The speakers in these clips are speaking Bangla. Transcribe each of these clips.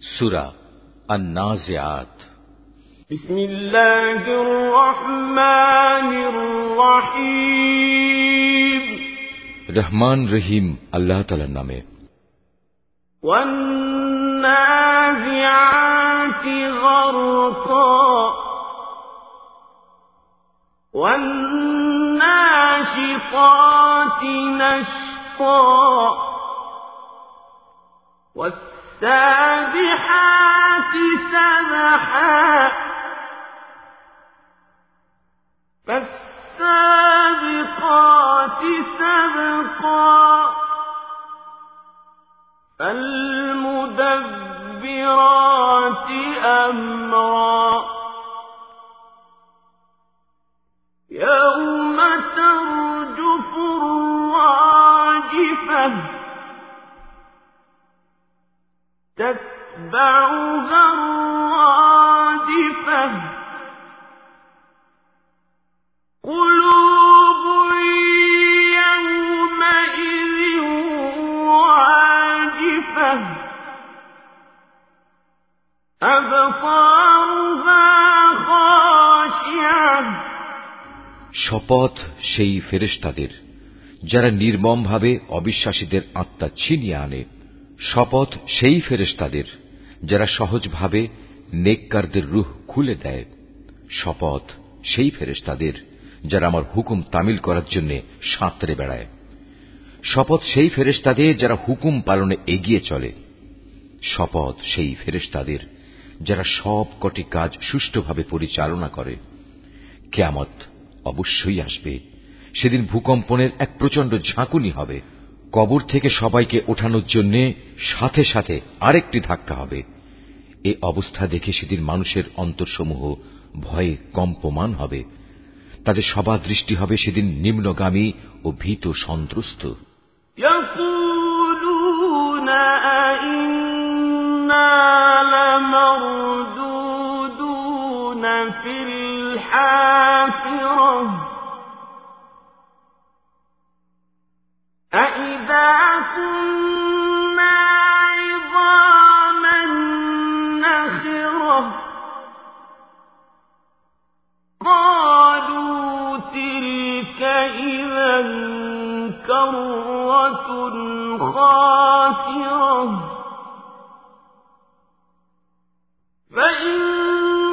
سورة النازعات. بسم الله الرحمن الرحيم. رحمان رحيم الله تعالى نامه والنازعات غرقا. والناشطات نشطا. والسابحات سبحا. فالسابقات سبقا. فالمدبرات أمرا. يوم تتبعها الرادفة قلوب يومئذ واجفة أبصارها خاشعة শপথ সেই ফেরেশতাদের যারা নির্মমভাবে অবিশ্বাসীদের আত্মা ছিনিয়ে আনে শপথ সেই ফেরেশতাদের, যারা সহজভাবে নেককারদের রুহ খুলে দেয়। শপথ সেই ফেরেশতাদের, যারা আমার হুকুম তামিল করার জন্য সাঁতরে বেড়ায়। শপথ সেই ফেরেশতাদের, যারা হুকুম পালনে এগিয়ে চলে। শপথ সেই ফেরেশতাদের, যারা সব কটি কাজ সুষ্ঠুভাবে পরিচালনা করে। কেয়ামত অবশ্যই আসবে। সেদিন ভূকম্পনের এক প্রচণ্ড ঝাঁকুনি হবে। কবর থেকে সবাইকে ওঠানোর জন্য সাথে সাথে আরেকটি ধাক্কা হবে এ অবস্থা দেখে সেদিন মানুষের অন্তরসমূহ ভয়ে কম্পমান হবে তাদের সবার দৃষ্টি হবে সেদিন নিম্নগামী ও ভীত সন্ত্রস্ত في الحافرة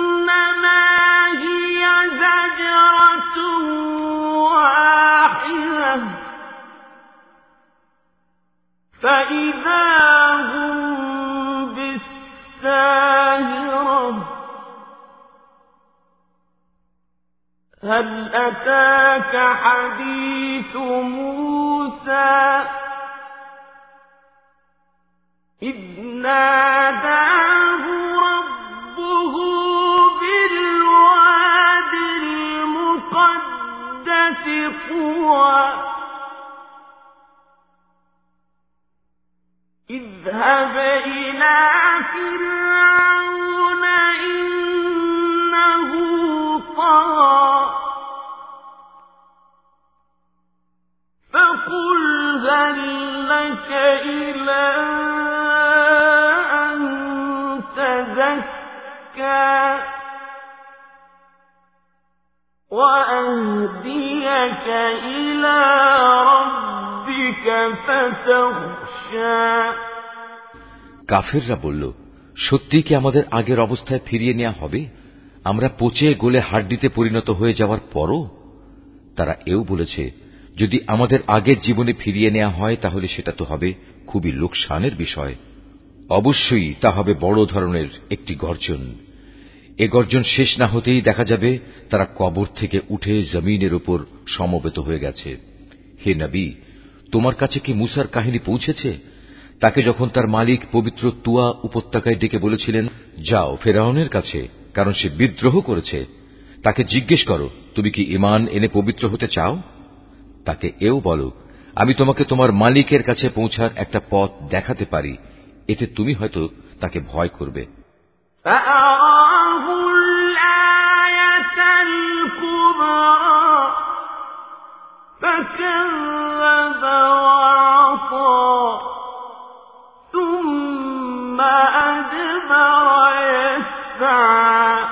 فإنما هي زجرة واحدة. فإذا هل أتاك حديث موسى؟ إذ ناداه ربه بالواد المقدس طوى إذهب إلى فرعون إنه وأهديك إلى ربك فتخشى কাফেররা বলল সত্যি কি আমাদের আগের অবস্থায় ফিরিয়ে নেওয়া হবে আমরা পচে গলে হাড্ডিতে পরিণত হয়ে যাওয়ার পরও তারা এও বলেছে যদি আমাদের আগের জীবনে ফিরিয়ে নেওয়া হয়, তাহলে সেটা তো হবে খুবই লোকসানের বিষয়। অবশ্যই তা হবে বড় ধরনের একটি গর্জন। এ গর্জন শেষ না হতেই দেখা যাবে তারা কবর থেকে উঠে জমিনের উপর সমবেত হয়ে গেছে। হে নবী, তোমার কাছে কি মুসার কাহিনী পৌঁছেছে? তাকে যখন তার মালিক পবিত্র তুয়া উপত্যকায় ডেকে বলেছিলেন, যাও ফেরাউনের কাছে, কারণ সে বিদ্রোহ করেছে। তাকে জিজ্ঞেস করো, তুমি কি ইমান এনে পবিত্র হতে চাও? তাকে এও বলো আমি তোমাকে তোমার মালিকের কাছে পৌঁছার একটা পথ দেখাতে পারি এতে তুমি হয়তো তাকে ভয় করবে فكذب وعصى ثم أدبر يسعى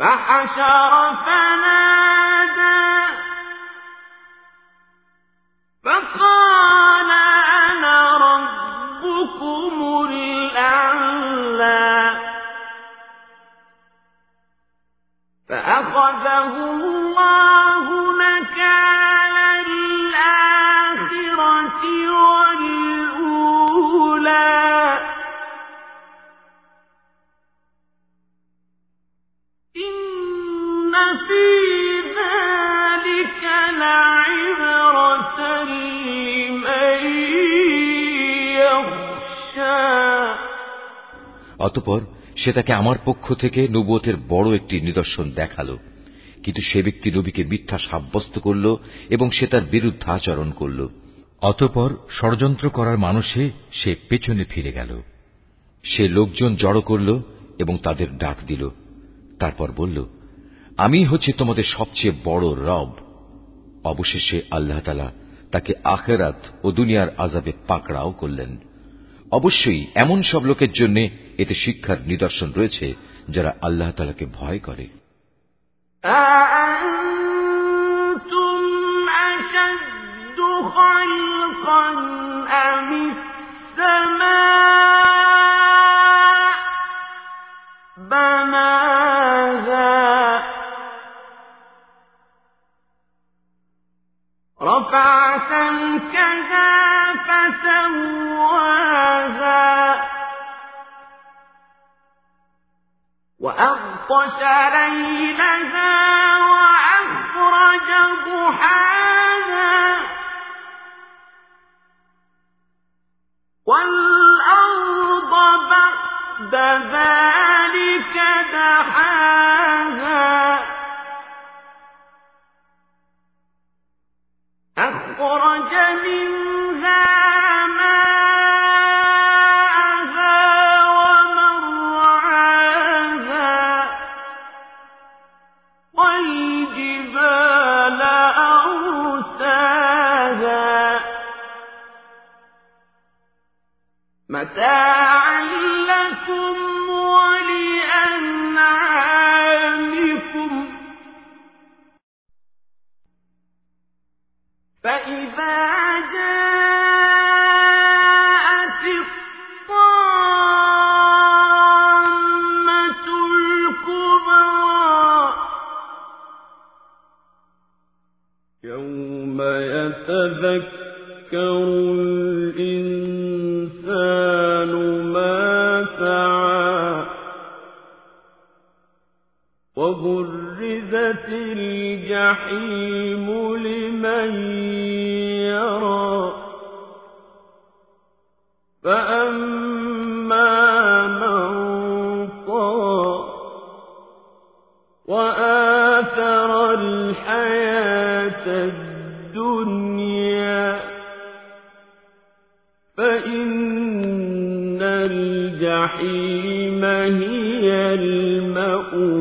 فحشر فنادى অতপর সে তাকে আমার পক্ষ থেকে নবুয়তের বড় একটি নিদর্শন দেখাল। কিন্তু সে ব্যক্তি নবীকে মিথ্যা সাব্যস্ত করল এবং সে তার বিরুদ্ধাচরণ করল। অতপর ষড়যন্ত্র করার মানুষে সে পেছনে ফিরে গেল। সে লোকজন জড়ো করল এবং তাদের ডাক দিল। তারপর বলল, আমি হচ্ছে তোমাদের সবচেয়ে বড় রব। অবশেষে আল্লাহ তালা তাকে আখেরাত ও দুনিয়ার আজাবে পাকড়াও করলেন। অবশ্যই এমন সব লোকের জন্য এতে শিক্ষার নিদর্শন রয়েছে যারা আল্লাহ তালাকে ভয় করে أأنتم أشد خلقا أم السماء بناها رفع سمكها فسواها وأغطش ليلها ضحاها. والأرض بعد ذلك دحاها. لكم ولأنعامكم. فإذا جاءت الكبرى يوم يتذكر الجحيم لمن يرى. فأما من طغى وآثر الحياة الدنيا فإن الجحيم هي المأوى.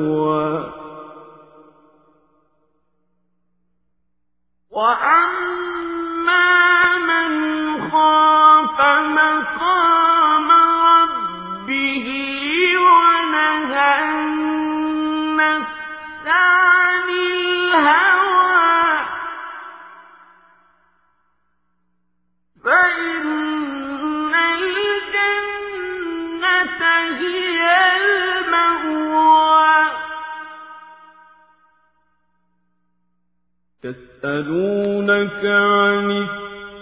يسألونك عن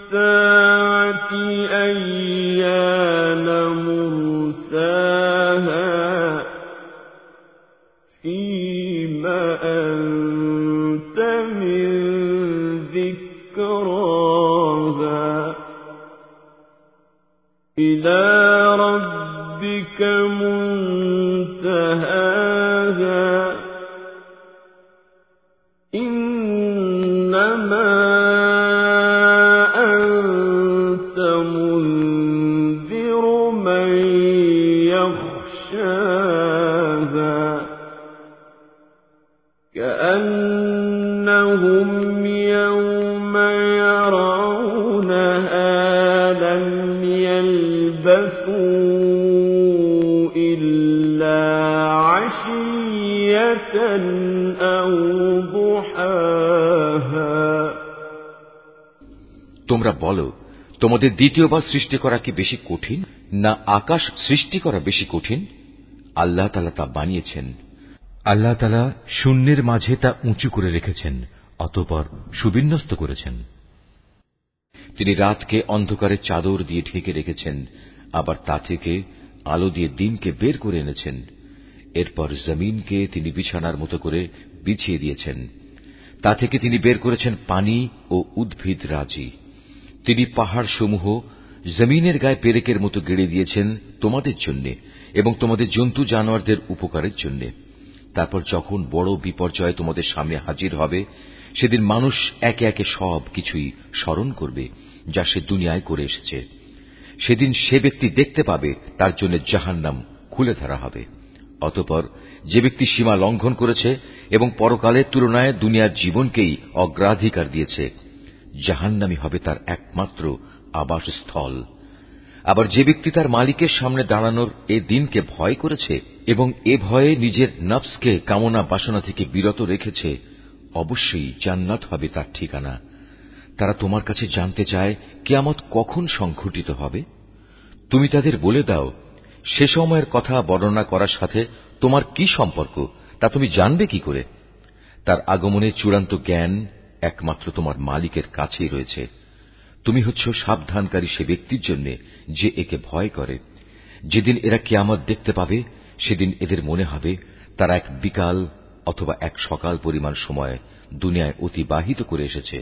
الساعة أيان مرساها؟ فيما তোমরা বলো, তোমাদের দ্বিতীয়বার সৃষ্টি করা কি বেশি কঠিন, না আকাশ সৃষ্টি করা বেশি কঠিন? আল্লাহ তালা তা বানিয়েছেন। আল্লাহ তালা শূন্যের মাঝে তা উঁচু করে রেখেছেন, অতপর সুবিন্যস্ত করেছেন। তিনি রাতকে অন্ধকারে চাদর দিয়ে ঢেকে রেখেছেন, আবার তা থেকে আলো দিয়ে দিনকে বের করে এনেছেন। এরপর জমিনকে তিনি বিছানার মতো করে বিছিয়ে দিয়েছেন। তা থেকে তিনি বের করেছেন পানি ও উদ্ভিদ রাজি। তিনি পাহাড় সমূহ জমিনের গায়ে পেরেকের মতো গেড়ে দিয়েছেন তোমাদের জন্য এবং তোমাদের জন্তু জানোয়ারদের উপকারের জন্য। তারপর যখন বড় বিপর্যয় তোমাদের সামনে হাজির হবে, সেদিন মানুষ একে একে সব কিছুই স্মরণ করবে যা সে দুনিয়ায় করে এসেছে। সেদিন সে ব্যক্তি দেখতে পাবে, তার জন্য জাহান্নাম খুলে ধরা হবে। অতপর যে ব্যক্তি সীমা লঙ্ঘন করেছে এবং পরকালের তুলনায় দুনিয়ার জীবনকেই অগ্রাধিকার দিয়েছে, জাহান্নামি হবে তার একমাত্র আবাসস্থল। আবার যে ব্যক্তি তার মালিকের সামনে দাঁড়ানোর এ দিনকে ভয় করেছে এবং এ ভয়ে নিজের নফসকে কামনা বাসনা থেকে বিরত রেখেছে, অবশ্যই জান্নাত হবে তার ঠিকানা। তারা তোমার কাছে জানতে চায়, কেয়ামত কখন সংঘটিত হবে? তুমি তাদের বলে দাও সে সময়ের কথা বর্ণনা করার সাথে তোমার কি সম্পর্ক, তা তুমি জানবে কি করে? তার আগমনের চূড়ান্ত জ্ঞান একমাত্র তোমার মালিকের কাছেই রয়েছে। তুমি হচ্ছ সাবধানকারী সে ব্যক্তির জন্য যে একে ভয় করে। যেদিন এরা কেয়ামত দেখতে পাবে, সেদিন এদের মনে হবে তারা এক বিকাল অথবা এক সকাল পরিমাণ সময় দুনিয়ায় অতিবাহিত করে এসেছে।